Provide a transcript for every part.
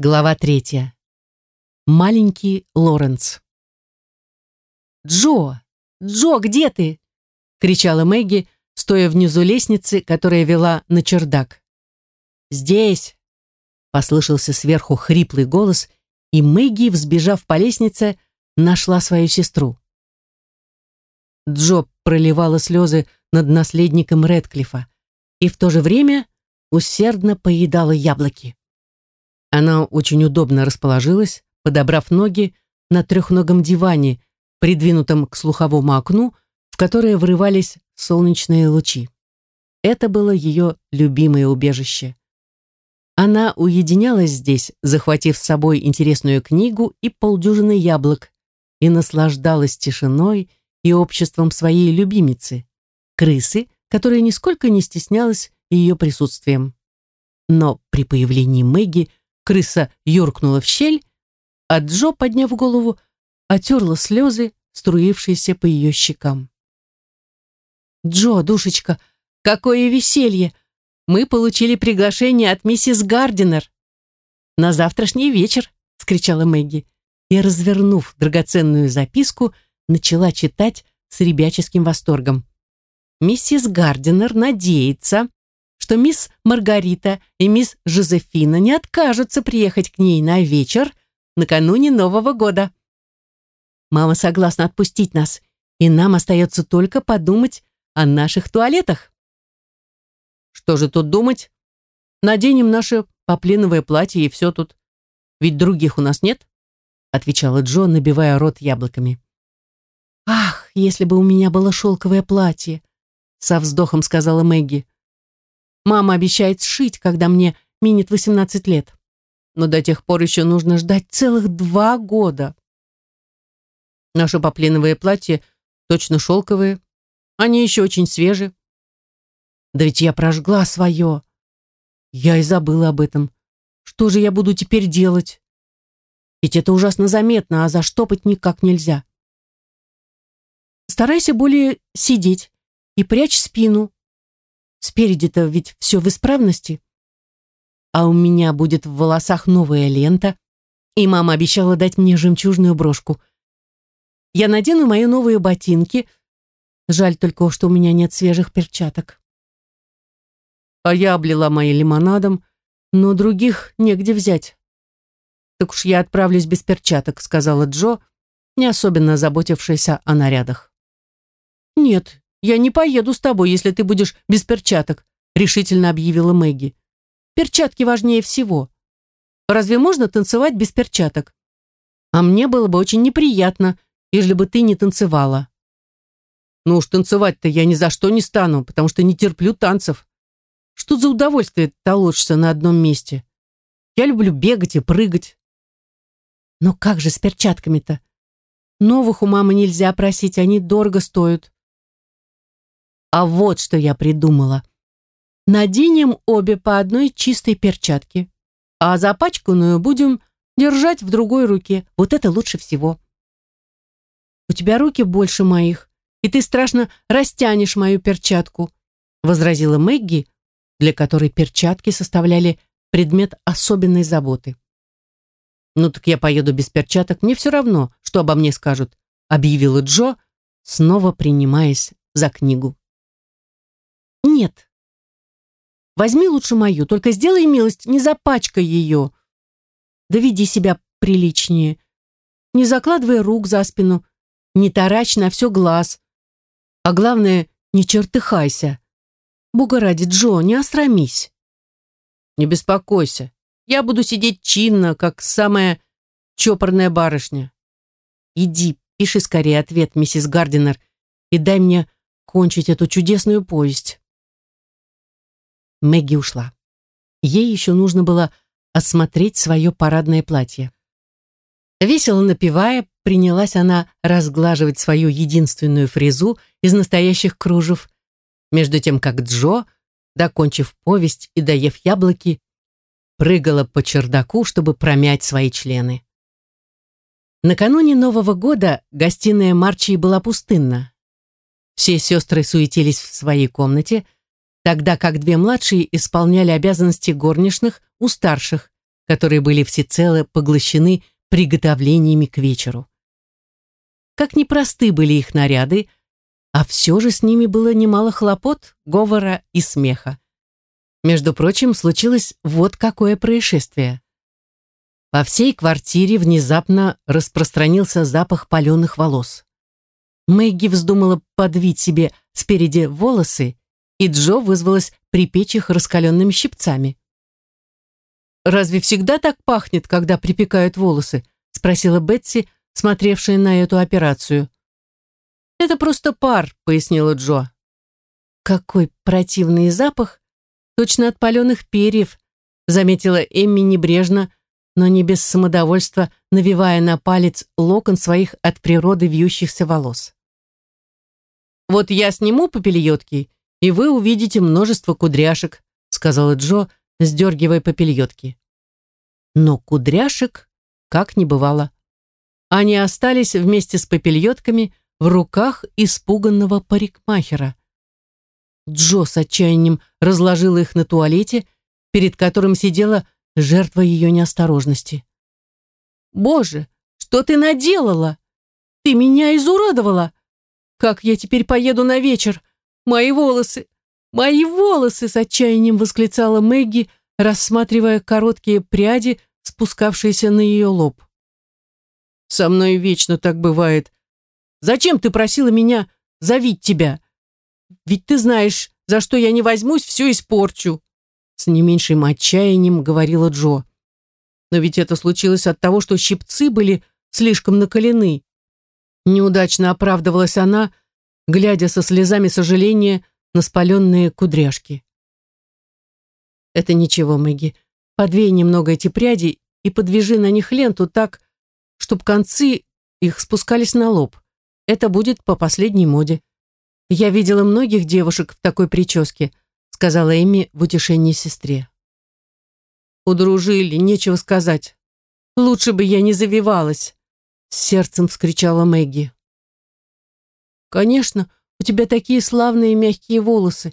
Глава третья. Маленький Лоренц. «Джо! Джо, где ты?» — кричала Мэгги, стоя внизу лестницы, которая вела на чердак. «Здесь!» — послышался сверху хриплый голос, и Мэгги, взбежав по лестнице, нашла свою сестру. Джо проливала слезы над наследником Редклифа и в то же время усердно поедала яблоки. Она очень удобно расположилась, подобрав ноги на трехногом диване, придвинутом к слуховому окну, в которое врывались солнечные лучи. Это было ее любимое убежище. Она уединялась здесь, захватив с собой интересную книгу и полдюжины яблок, и наслаждалась тишиной и обществом своей любимицы, крысы, которая нисколько не стеснялась ее присутствием. Но при появлении Мэгги крыса юркнула в щель, а Джо, подняв голову, отерла слезы, струившиеся по ее щекам. «Джо, душечка, какое веселье! Мы получили приглашение от миссис Гардинер на завтрашний вечер!» — скричала Мэгги. И, развернув драгоценную записку, начала читать с ребяческим восторгом. «Миссис Гардинер надеется, что мисс Маргарита и мисс Жозефина не откажутся приехать к ней на вечер накануне Нового года. Мама согласна отпустить нас, и нам остается только подумать о наших туалетах. Что же тут думать? Наденем наше попленовое платье и все тут. Ведь других у нас нет, отвечала Джо, набивая рот яблоками. Ах, если бы у меня было шелковое платье, со вздохом сказала Мэгги. Мама обещает сшить, когда мне минет 18 лет. Но до тех пор еще нужно ждать целых два года. Наше поплиновое платье точно шелковые. Они еще очень свежие. Да ведь я прожгла свое. Я и забыла об этом. Что же я буду теперь делать? Ведь это ужасно заметно, а заштопать никак нельзя. Старайся более сидеть и прячь спину, Спереди-то ведь все в исправности. А у меня будет в волосах новая лента, и мама обещала дать мне жемчужную брошку. Я надену мои новые ботинки. Жаль только, что у меня нет свежих перчаток. А я облила мои лимонадом, но других негде взять. Так уж я отправлюсь без перчаток, сказала Джо, не особенно заботившаяся о нарядах. Нет, «Я не поеду с тобой, если ты будешь без перчаток», решительно объявила Мэгги. «Перчатки важнее всего. Разве можно танцевать без перчаток? А мне было бы очень неприятно, если бы ты не танцевала». «Ну уж танцевать-то я ни за что не стану, потому что не терплю танцев. Что за удовольствие толочься на одном месте? Я люблю бегать и прыгать». «Но как же с перчатками-то? Новых у мамы нельзя просить, они дорого стоят». А вот что я придумала. Наденем обе по одной чистой перчатке, а запачканную будем держать в другой руке. Вот это лучше всего. У тебя руки больше моих, и ты страшно растянешь мою перчатку, возразила Мэгги, для которой перчатки составляли предмет особенной заботы. «Ну так я поеду без перчаток, мне все равно, что обо мне скажут», объявила Джо, снова принимаясь за книгу. Нет. Возьми лучше мою, только сделай милость, не запачкай ее. Да веди себя приличнее. Не закладывай рук за спину, не таращ на все глаз. А главное, не чертыхайся. Бога ради, Джо, не остромись. Не беспокойся, я буду сидеть чинно, как самая чопорная барышня. Иди, пиши скорее ответ, миссис Гардинер, и дай мне кончить эту чудесную повесть. Мэгги ушла. Ей еще нужно было осмотреть свое парадное платье. Весело напевая, принялась она разглаживать свою единственную фрезу из настоящих кружев, между тем как Джо, докончив повесть и доев яблоки, прыгала по чердаку, чтобы промять свои члены. Накануне Нового года гостиная Марчи была пустынна. Все сестры суетились в своей комнате – тогда как две младшие исполняли обязанности горничных у старших, которые были всецело поглощены приготовлениями к вечеру. Как непросты были их наряды, а все же с ними было немало хлопот, говора и смеха. Между прочим, случилось вот какое происшествие. По всей квартире внезапно распространился запах паленых волос. Мэгги вздумала подвить себе спереди волосы, и Джо вызвалась припечь их раскаленными щипцами. «Разве всегда так пахнет, когда припекают волосы?» спросила Бетси, смотревшая на эту операцию. «Это просто пар», — пояснила Джо. «Какой противный запах! Точно от паленых перьев», — заметила Эмми небрежно, но не без самодовольства, навивая на палец локон своих от природы вьющихся волос. «Вот я сниму попельотки, и вы увидите множество кудряшек», сказала Джо, сдергивая попельотки. Но кудряшек как не бывало. Они остались вместе с попельотками в руках испуганного парикмахера. Джо с отчаянием разложила их на туалете, перед которым сидела жертва ее неосторожности. «Боже, что ты наделала? Ты меня изуродовала! Как я теперь поеду на вечер? Мои волосы! Мои волосы!» с отчаянием восклицала Мэгги, рассматривая короткие пряди, спускавшиеся на ее лоб. «Со мной вечно так бывает. Зачем ты просила меня завить тебя? Ведь ты знаешь, за что я не возьмусь, все испорчу!» с не меньшим отчаянием говорила Джо. Но ведь это случилось от того, что щипцы были слишком накалены. Неудачно оправдывалась она, глядя со слезами сожаления на спаленные кудряшки. «Это ничего, Мэгги. Подвей немного эти пряди и подвяжи на них ленту так, чтобы концы их спускались на лоб. Это будет по последней моде. Я видела многих девушек в такой прическе – сказала Эми в утешении сестре. «Удружили, нечего сказать. Лучше бы я не завивалась», — сердцем вскричала Мэгги. «Конечно, у тебя такие славные мягкие волосы,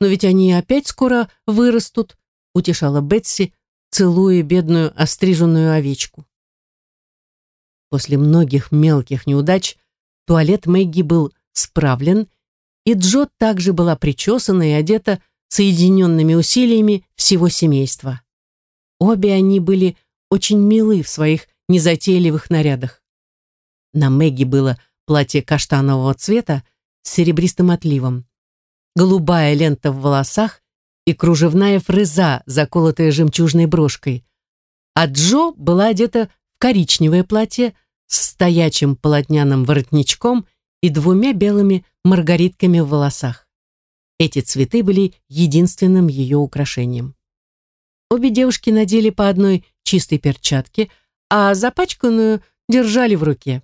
но ведь они опять скоро вырастут», — утешала Бетси, целуя бедную остриженную овечку. После многих мелких неудач туалет Мэгги был справлен, и Джо также была причесана и одета соединенными усилиями всего семейства. Обе они были очень милы в своих незатейливых нарядах. На Мэгги было платье каштанового цвета с серебристым отливом, голубая лента в волосах и кружевная фреза, заколотая жемчужной брошкой. А Джо была одета в коричневое платье с стоячим полотняным воротничком и двумя белыми маргаритками в волосах. Эти цветы были единственным ее украшением. Обе девушки надели по одной чистой перчатке, а запачканную держали в руке.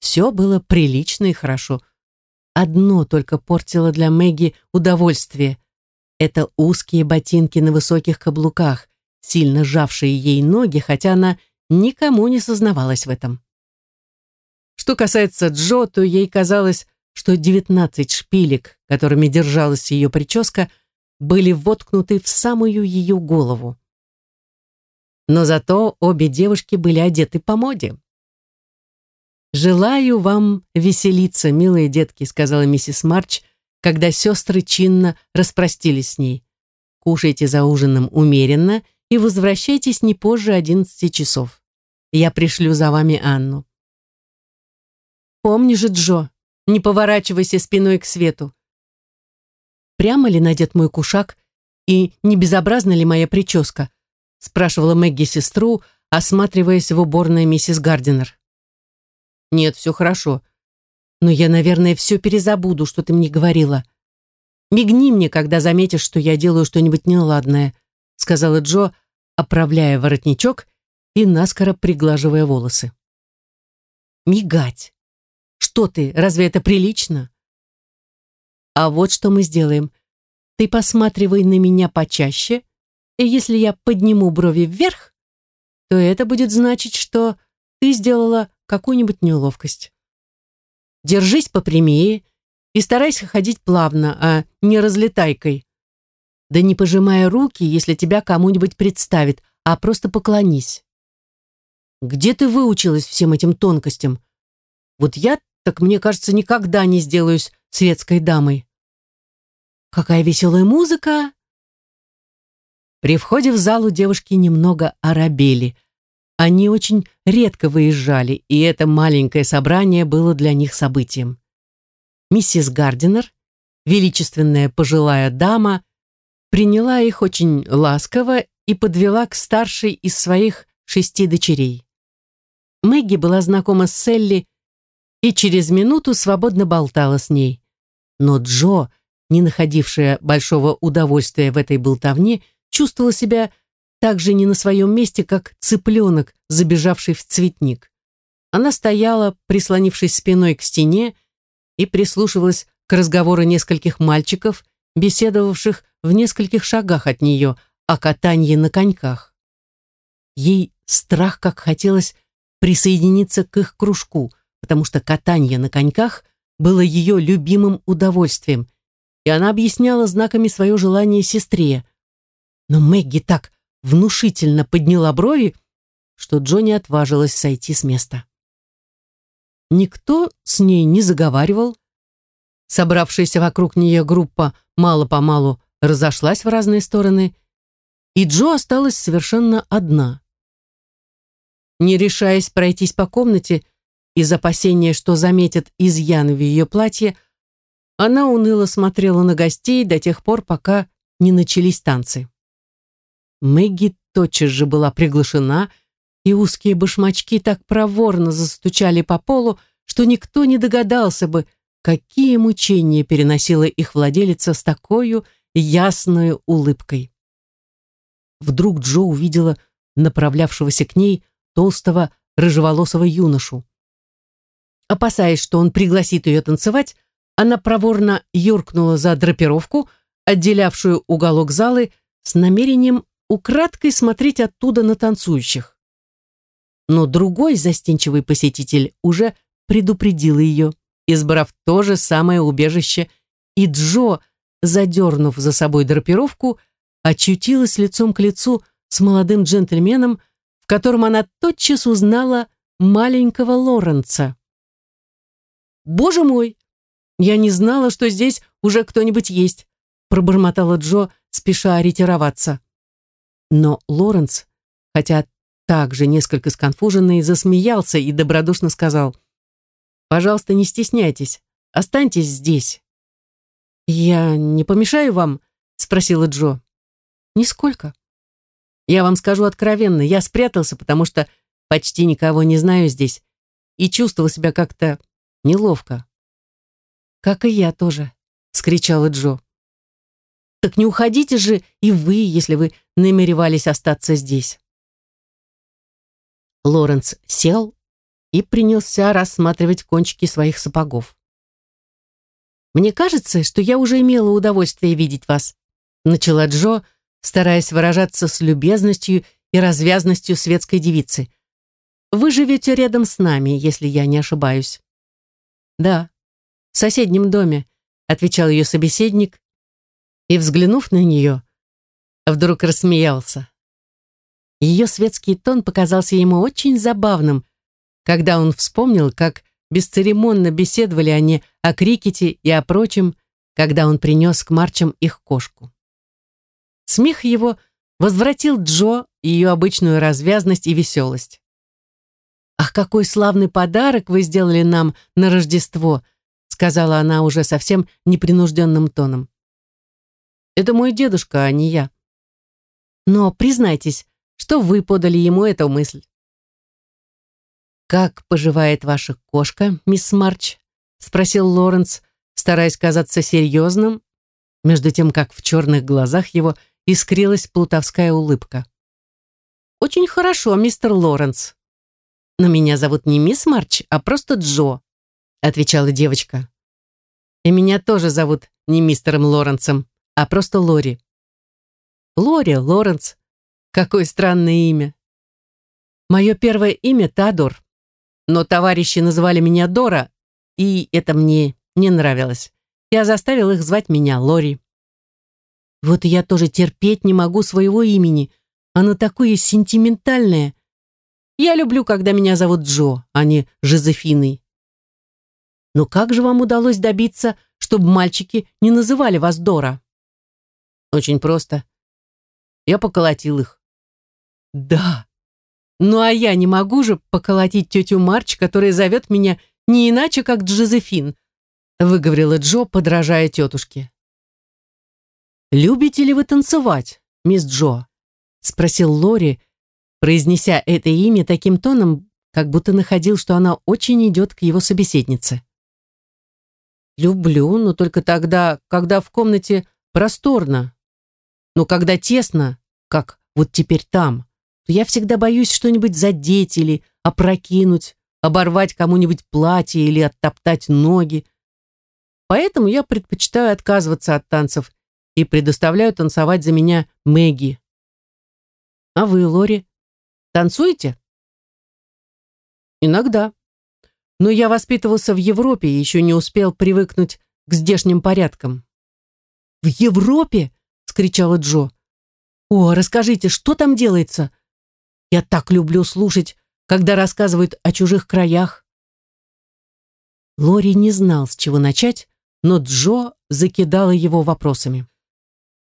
Все было прилично и хорошо. Одно только портило для Мэгги удовольствие. Это узкие ботинки на высоких каблуках, сильно сжавшие ей ноги, хотя она никому не сознавалась в этом. Что касается Джо, то ей казалось, что девятнадцать шпилек, которыми держалась ее прическа, были воткнуты в самую ее голову. Но зато обе девушки были одеты по моде. «Желаю вам веселиться, милые детки», сказала миссис Марч, когда сестры чинно распростились с ней. «Кушайте за ужином умеренно и возвращайтесь не позже одиннадцати часов. Я пришлю за вами Анну». «Помни же, Джо, не поворачивайся спиной к свету. Прямо ли надет мой кушак и не безобразна ли моя прическа? Спрашивала Мэгги сестру, осматриваясь в уборной миссис Гардинер. Нет, все хорошо. Но я, наверное, все перезабуду, что ты мне говорила. Мигни мне, когда заметишь, что я делаю что-нибудь неладное, сказала Джо, оправляя воротничок и наскоро приглаживая волосы. Мигать. Что ты, разве это прилично? А вот что мы сделаем. Ты посматривай на меня почаще, и если я подниму брови вверх, то это будет значить, что ты сделала какую-нибудь неловкость. Держись попрямее и старайся ходить плавно, а не разлетайкой. Да не пожимая руки, если тебя кому-нибудь представит, а просто поклонись. Где ты выучилась всем этим тонкостям? Вот я, так мне кажется, никогда не сделаюсь светской дамой. Какая веселая музыка! При входе в залу девушки немного оробели. Они очень редко выезжали, и это маленькое собрание было для них событием. Миссис Гардинер, величественная пожилая дама, приняла их очень ласково и подвела к старшей из своих шести дочерей. Мэгги была знакома с Селли и через минуту свободно болтала с ней. Но Джо, не находившая большого удовольствия в этой болтовне, чувствовала себя так же не на своем месте, как цыпленок, забежавший в цветник. Она стояла, прислонившись спиной к стене, и прислушивалась к разговору нескольких мальчиков, беседовавших в нескольких шагах от нее о катании на коньках. Ей страх как хотелось присоединиться к их кружку, потому что катание на коньках было ее любимым удовольствием, и она объясняла знаками свое желание сестре. Но Мэгги так внушительно подняла брови, что Джонни отважилась сойти с места. Никто с ней не заговаривал. Собравшаяся вокруг нее группа мало-помалу разошлась в разные стороны, и Джо осталась совершенно одна. Не решаясь пройтись по комнате, из опасения, что заметят изъян в ее платье, она уныло смотрела на гостей до тех пор, пока не начались танцы. Мэгги тотчас же была приглашена, и узкие башмачки так проворно застучали по полу, что никто не догадался бы, какие мучения переносила их владелица с такой ясной улыбкой. Вдруг Джо увидела направлявшегося к ней толстого рыжеволосого юношу. Опасаясь, что он пригласит ее танцевать, она проворно юркнула за драпировку, отделявшую уголок залы, с намерением украдкой смотреть оттуда на танцующих. Но другой застенчивый посетитель уже предупредил ее, избрав то же самое убежище, и Джо, задернув за собой драпировку, очутилась лицом к лицу с молодым джентльменом, в котором она тотчас узнала маленького Лоренца. «Боже мой! Я не знала, что здесь уже кто-нибудь есть», пробормотала Джо, спеша ретироваться. Но Лоренс, хотя также несколько сконфуженный, засмеялся и добродушно сказал, «Пожалуйста, не стесняйтесь, останьтесь здесь». «Я не помешаю вам?» — спросила Джо. «Нисколько. Я вам скажу откровенно, я спрятался, потому что почти никого не знаю здесь и чувствовал себя как-то неловко». «Как и я тоже», — скричала Джо. Так не уходите же и вы, если вы намеревались остаться здесь. Лоренс сел и принялся рассматривать кончики своих сапогов. «Мне кажется, что я уже имела удовольствие видеть вас», начала Джо, стараясь выражаться с любезностью и развязностью светской девицы. «Вы живете рядом с нами, если я не ошибаюсь». «Да, в соседнем доме», отвечал ее собеседник, и, взглянув на нее, вдруг рассмеялся. Ее светский тон показался ему очень забавным, когда он вспомнил, как бесцеремонно беседовали они о крикете и о прочем, когда он принес к Марчам их кошку. Смех его возвратил Джо ее обычную развязность и веселость. «Ах, какой славный подарок вы сделали нам на Рождество!» сказала она уже совсем непринужденным тоном. Это мой дедушка, а не я. Но признайтесь, что вы подали ему эту мысль. «Как поживает ваша кошка, мисс Марч?» — спросил Лоренс, стараясь казаться серьезным, между тем, как в черных глазах его искрилась плутовская улыбка. «Очень хорошо, мистер Лоренс. Но меня зовут не мисс Марч, а просто Джо», — отвечала девочка. «И меня тоже зовут не мистером Лоренсом, а просто Лори. Лори, Лоренс. Какое странное имя. Мое первое имя Тадор, но товарищи называли меня Дора, и это мне не нравилось. Я заставил их звать меня Лори. Вот я тоже терпеть не могу своего имени, Оно такое сентиментальное. Я люблю, когда меня зовут Джо, а не Жозефиной. Но как же вам удалось добиться, чтобы мальчики не называли вас Дора? Очень просто. Я поколотил их. Да. Ну а я не могу же поколотить тетю Марч, которая зовет меня не иначе, как Джозефин, выговорила Джо, подражая тетушке. «Любите ли вы танцевать, мисс Джо?» спросил Лори, произнеся это имя таким тоном, как будто находил, что она очень идет к его собеседнице. «Люблю, но только тогда, когда в комнате просторно. Но когда тесно, как вот теперь там, то я всегда боюсь что-нибудь задеть или опрокинуть, оборвать кому-нибудь платье или оттоптать ноги. Поэтому я предпочитаю отказываться от танцев и предоставляю танцевать за меня Мэгги. А вы, Лори, танцуете? Иногда. Но я воспитывался в Европе и еще не успел привыкнуть к здешним порядкам. «В Европе?» — скричала Джо. «О, расскажите, что там делается? Я так люблю слушать, когда рассказывают о чужих краях». Лори не знал, с чего начать, но Джо закидала его вопросами.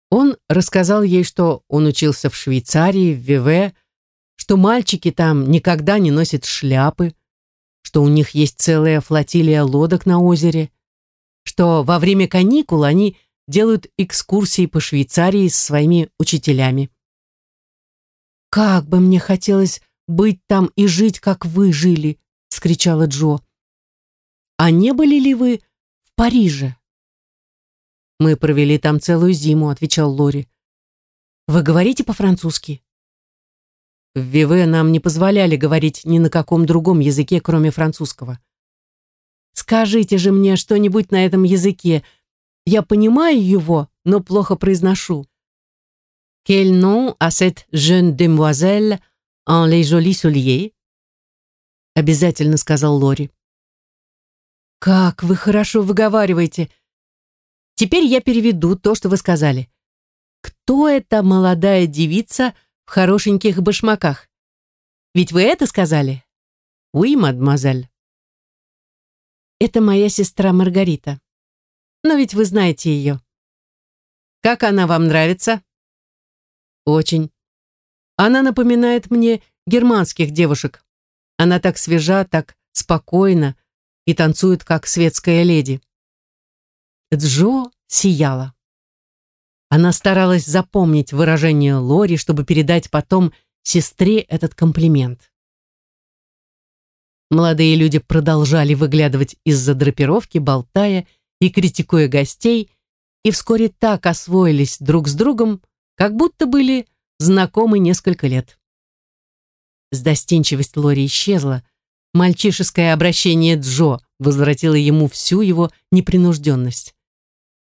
Он рассказал ей, что он учился в Швейцарии, в Виве, что мальчики там никогда не носят шляпы, что у них есть целая флотилия лодок на озере, что во время каникул они делают экскурсии по Швейцарии с своими учителями. «Как бы мне хотелось быть там и жить, как вы жили!» — скричала Джо. «А не были ли вы в Париже?» «Мы провели там целую зиму», — отвечал Лори. «Вы говорите по-французски?» В Виве нам не позволяли говорить ни на каком другом языке, кроме французского. «Скажите же мне что-нибудь на этом языке», я понимаю его, но плохо произношу. Quel nom a cette jeune demoiselle en les jolis souliers? Обязательно сказал Лори. Как вы хорошо выговариваете. Теперь я переведу то, что вы сказали. Кто эта молодая девица в хорошеньких башмаках? Ведь вы это сказали? Oui, мадемуазель. Это моя сестра Маргарита. Но ведь вы знаете ее. Как она вам нравится? Очень. Она напоминает мне германских девушек. Она так свежа, так спокойна и танцует, как светская леди. Джо сияла. Она старалась запомнить выражение Лори, чтобы передать потом сестре этот комплимент. Молодые люди продолжали выглядывать из-за драпировки, болтая и критикуя гостей, и вскоре так освоились друг с другом, как будто были знакомы несколько лет. Сдостенчивость Лори исчезла, мальчишеское обращение Джо возвратило ему всю его непринужденность.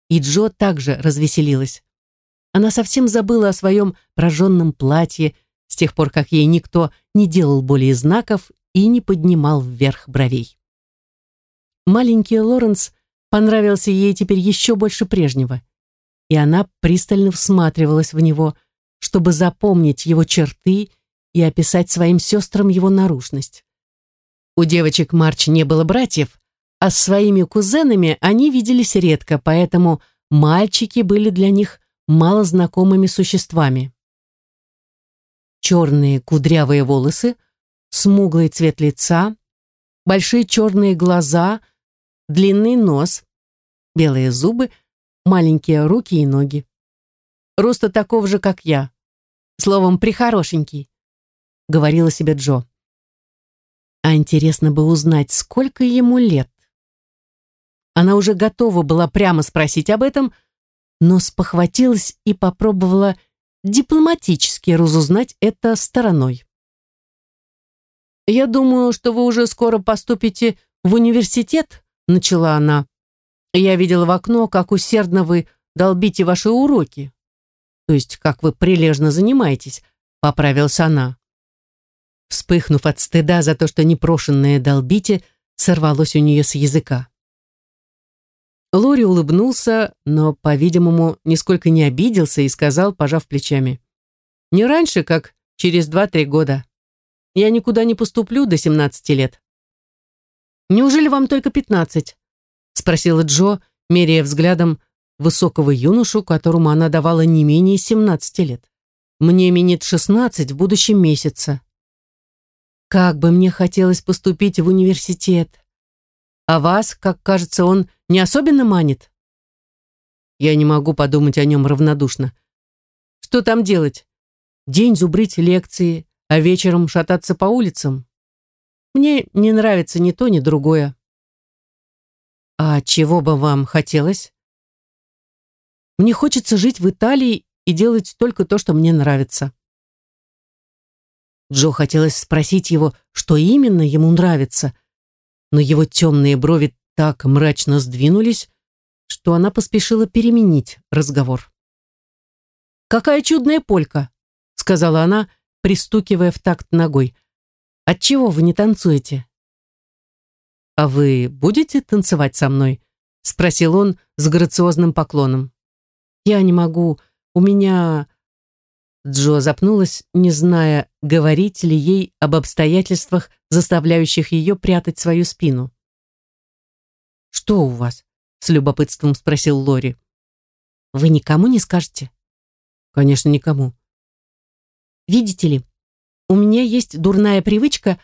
И Джо также развеселилась. Она совсем забыла о своем прожженном платье с тех пор, как ей никто не делал более знаков и не поднимал вверх бровей. Маленький Лоренс понравился ей теперь еще больше прежнего. И она пристально всматривалась в него, чтобы запомнить его черты и описать своим сестрам его наружность. У девочек Марч не было братьев, а с своими кузенами они виделись редко, поэтому мальчики были для них малознакомыми существами. Черные кудрявые волосы, смуглый цвет лица, большие черные глаза — длинный нос, белые зубы, маленькие руки и ноги. Роста такого же, как я. Словом, прихорошенький, говорила себе Джо. А интересно бы узнать, сколько ему лет. Она уже готова была прямо спросить об этом, но спохватилась и попробовала дипломатически разузнать это стороной. «Я думаю, что вы уже скоро поступите в университет», начала она. Я видела в окно, как усердно вы долбите ваши уроки. То есть, как вы прилежно занимаетесь, поправилась она. Вспыхнув от стыда за то, что непрошенное долбите, сорвалось у нее с языка. Лори улыбнулся, но, по-видимому, нисколько не обиделся и сказал, пожав плечами. Не раньше, как через два-три года. Я никуда не поступлю до 17 лет. Неужели вам только 15? Спросила Джо, меряя взглядом высокого юношу, которому она давала не менее 17 лет. Мне минет 16 в будущем месяце. Как бы мне хотелось поступить в университет. А вас, как кажется, он не особенно манит? Я не могу подумать о нем равнодушно. Что там делать? День зубрить лекции, а вечером шататься по улицам? Мне не нравится ни то, ни другое. А чего бы вам хотелось? Мне хочется жить в Италии и делать только то, что мне нравится. Джо хотелось спросить его, что именно ему нравится, но его темные брови так мрачно сдвинулись, что она поспешила переменить разговор. «Какая чудная полька!» — сказала она, пристукивая в такт ногой. «Отчего вы не танцуете?» «А вы будете танцевать со мной?» — спросил он с грациозным поклоном. «Я не могу. У меня...» Джо запнулась, не зная, говорить ли ей об обстоятельствах, заставляющих ее прятать свою спину. «Что у вас?» — с любопытством спросил Лори. «Вы никому не скажете?» «Конечно, никому». «Видите ли, у меня есть дурная привычка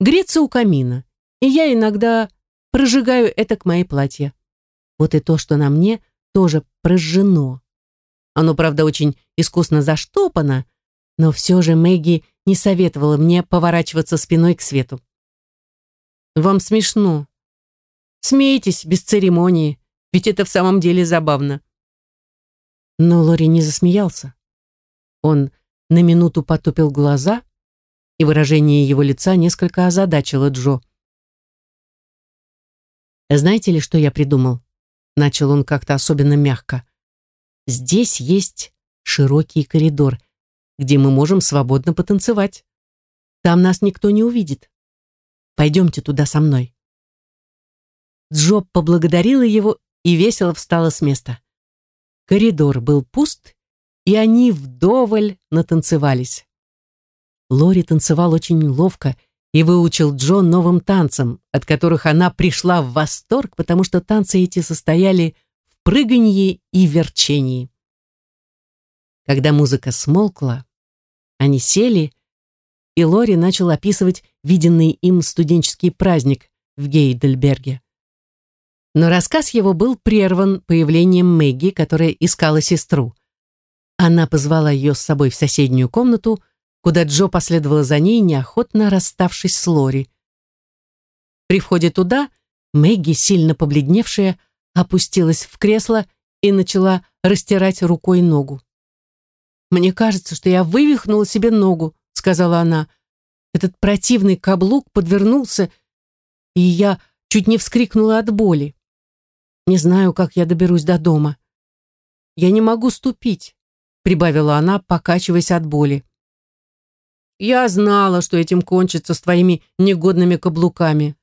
греться у камина, и я иногда прожигаю это к моей платье. Вот и то, что на мне, тоже прожжено. Оно, правда, очень искусно заштопано, но все же Мэгги не советовала мне поворачиваться спиной к свету. «Вам смешно. Смейтесь без церемонии, ведь это в самом деле забавно». Но Лори не засмеялся. Он на минуту потупил глаза, и выражение его лица несколько озадачило Джо. «Знаете ли, что я придумал?» Начал он как-то особенно мягко. Здесь есть широкий коридор, где мы можем свободно потанцевать. Там нас никто не увидит. Пойдемте туда со мной. Джо поблагодарила его и весело встала с места. Коридор был пуст, и они вдоволь натанцевались. Лори танцевал очень ловко и выучил Джо новым танцам, от которых она пришла в восторг, потому что танцы эти состояли прыганье и верчении. Когда музыка смолкла, они сели, и Лори начал описывать виденный им студенческий праздник в Гейдельберге. Но рассказ его был прерван появлением Мэгги, которая искала сестру. Она позвала ее с собой в соседнюю комнату, куда Джо последовала за ней, неохотно расставшись с Лори. При входе туда Мэгги, сильно побледневшая, опустилась в кресло и начала растирать рукой ногу. «Мне кажется, что я вывихнула себе ногу», — сказала она. «Этот противный каблук подвернулся, и я чуть не вскрикнула от боли. Не знаю, как я доберусь до дома. Я не могу ступить», — прибавила она, покачиваясь от боли. «Я знала, что этим кончится с твоими негодными каблуками».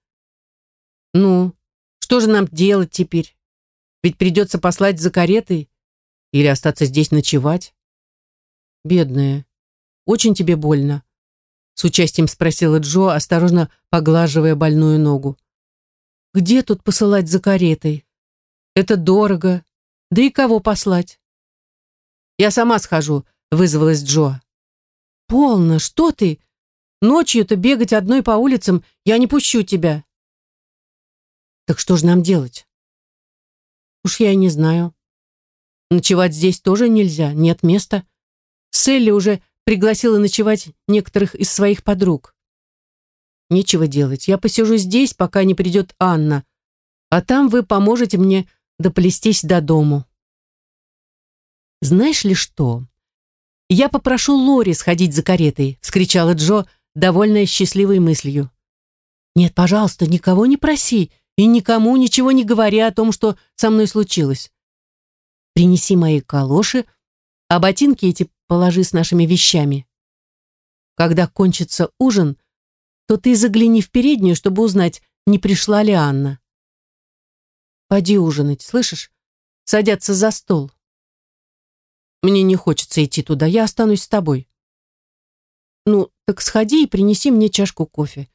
«Ну, что же нам делать теперь?» Ведь придется послать за каретой или остаться здесь ночевать. Бедная, очень тебе больно? С участием спросила Джо, осторожно поглаживая больную ногу. Где тут посылать за каретой? Это дорого. Да и кого послать? Я сама схожу, вызвалась Джо. Полно, что ты? Ночью-то бегать одной по улицам я не пущу тебя. Так что же нам делать? Уж я и не знаю. Ночевать здесь тоже нельзя, нет места. Селли уже пригласила ночевать некоторых из своих подруг. Нечего делать, я посижу здесь, пока не придет Анна, а там вы поможете мне доплестись до дому. Знаешь ли что? Я попрошу Лори сходить за каретой, вскричала Джо, довольная счастливой мыслью. Нет, пожалуйста, никого не проси, и никому ничего не говори о том, что со мной случилось. Принеси мои калоши, а ботинки эти положи с нашими вещами. Когда кончится ужин, то ты загляни в переднюю, чтобы узнать, не пришла ли Анна. Поди ужинать, слышишь? Садятся за стол. Мне не хочется идти туда, я останусь с тобой. Ну, так сходи и принеси мне чашку кофе.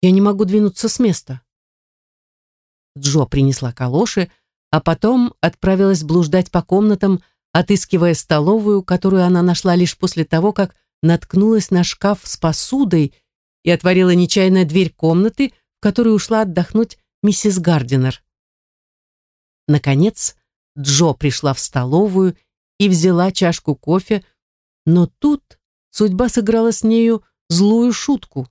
Я не могу двинуться с места. Джо принесла калоши, а потом отправилась блуждать по комнатам, отыскивая столовую, которую она нашла лишь после того, как наткнулась на шкаф с посудой и отворила нечаянно дверь комнаты, в которую ушла отдохнуть миссис Гардинер. Наконец, Джо пришла в столовую и взяла чашку кофе, но тут судьба сыграла с нею злую шутку.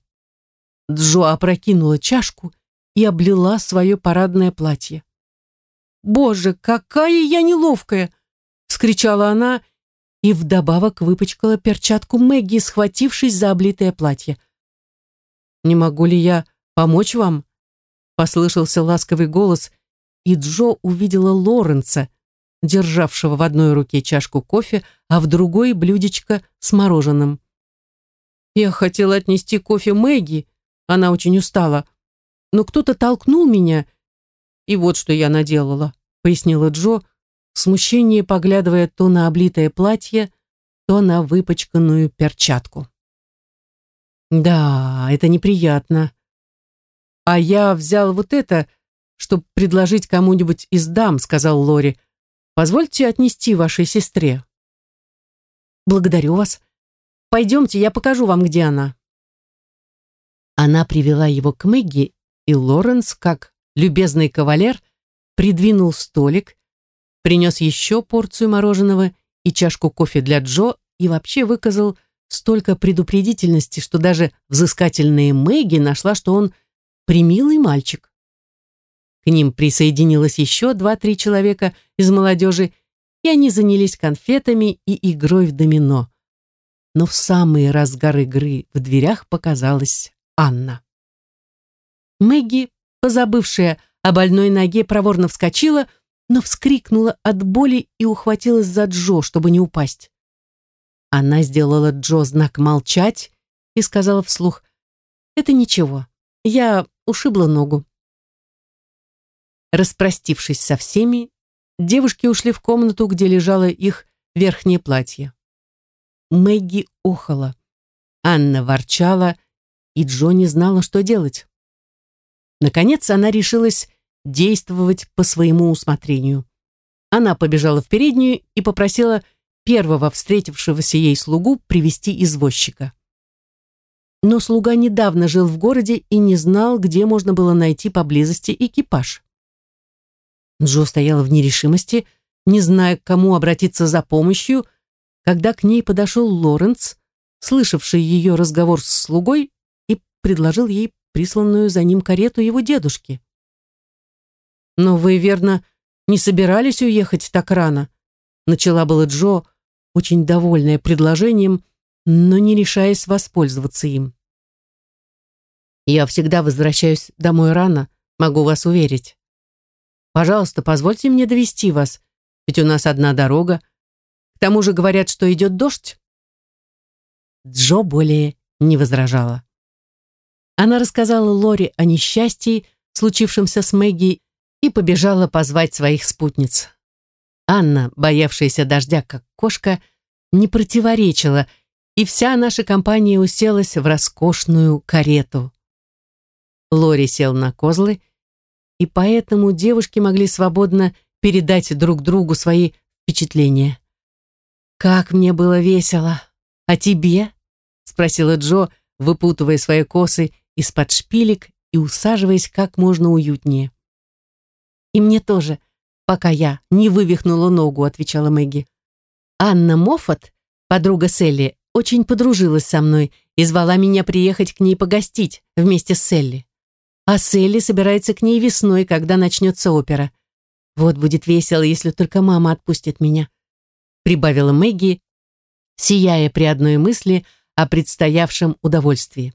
Джо опрокинула чашку и облила свое парадное платье. «Боже, какая я неловкая!» — вскричала она и вдобавок выпачкала перчатку Мэгги, схватившись за облитое платье. «Не могу ли я помочь вам?» — послышался ласковый голос, и Джо увидела Лоренца, державшего в одной руке чашку кофе, а в другой блюдечко с мороженым. «Я хотела отнести кофе Мэгги, она очень устала, но кто-то толкнул меня, и вот что я наделала», пояснила Джо, в смущении поглядывая то на облитое платье, то на выпачканную перчатку. «Да, это неприятно. А я взял вот это, чтобы предложить кому-нибудь из дам», сказал Лори. «Позвольте отнести вашей сестре». «Благодарю вас. Пойдемте, я покажу вам, где она». Она привела его к Мэгги, и Лоренс, как любезный кавалер, придвинул столик, принес еще порцию мороженого и чашку кофе для Джо и вообще выказал столько предупредительности, что даже взыскательная Мэгги нашла, что он примилый мальчик. К ним присоединилось еще два-три человека из молодежи, и они занялись конфетами и игрой в домино. Но в самый разгар игры в дверях показалась Анна. Мэгги, позабывшая о больной ноге, проворно вскочила, но вскрикнула от боли и ухватилась за Джо, чтобы не упасть. Она сделала Джо знак молчать и сказала вслух, «Это ничего, я ушибла ногу». Распростившись со всеми, девушки ушли в комнату, где лежало их верхнее платье. Мэгги охала. Анна ворчала, и Джо не знала, что делать. Наконец она решилась действовать по своему усмотрению. Она побежала в переднюю и попросила первого встретившегося ей слугу привести извозчика. Но слуга недавно жил в городе и не знал, где можно было найти поблизости экипаж. Джо стояла в нерешимости, не зная, к кому обратиться за помощью, когда к ней подошел Лоренц, слышавший ее разговор с слугой предложил ей присланную за ним карету его дедушки. «Но вы, верно, не собирались уехать так рано?» Начала было Джо, очень довольная предложением, но не решаясь воспользоваться им. «Я всегда возвращаюсь домой рано, могу вас уверить. Пожалуйста, позвольте мне довести вас, ведь у нас одна дорога. К тому же говорят, что идет дождь». Джо более не возражала. Она рассказала Лори о несчастье, случившемся с Мэгги, и побежала позвать своих спутниц. Анна, боявшаяся дождя как кошка, не противоречила, и вся наша компания уселась в роскошную карету. Лори сел на козлы, и поэтому девушки могли свободно передать друг другу свои впечатления. «Как мне было весело! А тебе?» — спросила Джо, выпутывая свои косы из-под шпилек и усаживаясь как можно уютнее. «И мне тоже, пока я не вывихнула ногу», — отвечала Мэгги. «Анна Моффат, подруга Селли, очень подружилась со мной и звала меня приехать к ней погостить вместе с Селли. А Селли собирается к ней весной, когда начнется опера. Вот будет весело, если только мама отпустит меня», — прибавила Мэгги, сияя при одной мысли о предстоявшем удовольствии.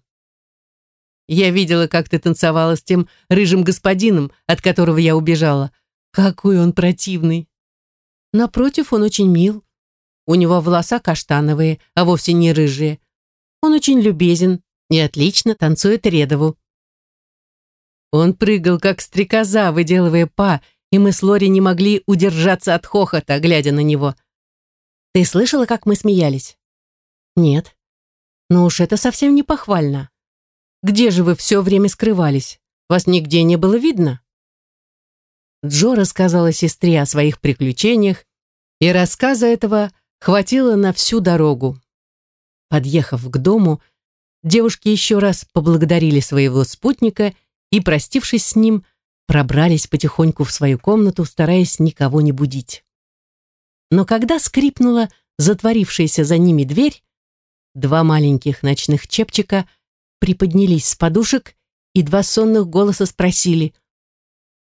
Я видела, как ты танцевала с тем рыжим господином, от которого я убежала. Какой он противный. Напротив, он очень мил. У него волоса каштановые, а вовсе не рыжие. Он очень любезен и отлично танцует редову. Он прыгал, как стрекоза, выделывая па, и мы с Лори не могли удержаться от хохота, глядя на него. Ты слышала, как мы смеялись? Нет. Но уж это совсем не похвально. Где же вы все время скрывались? Вас нигде не было видно?» Джо рассказала сестре о своих приключениях, и рассказа этого хватило на всю дорогу. Подъехав к дому, девушки еще раз поблагодарили своего спутника и, простившись с ним, пробрались потихоньку в свою комнату, стараясь никого не будить. Но когда скрипнула затворившаяся за ними дверь, два маленьких ночных чепчика приподнялись с подушек и два сонных голоса спросили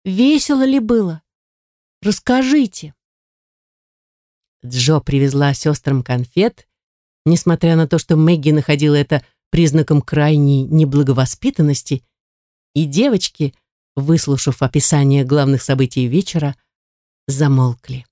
«Весело ли было? Расскажите». Джо привезла сестрам конфет, несмотря на то, что Мэгги находила это признаком крайней неблаговоспитанности, и девочки, выслушав описание главных событий вечера, замолкли.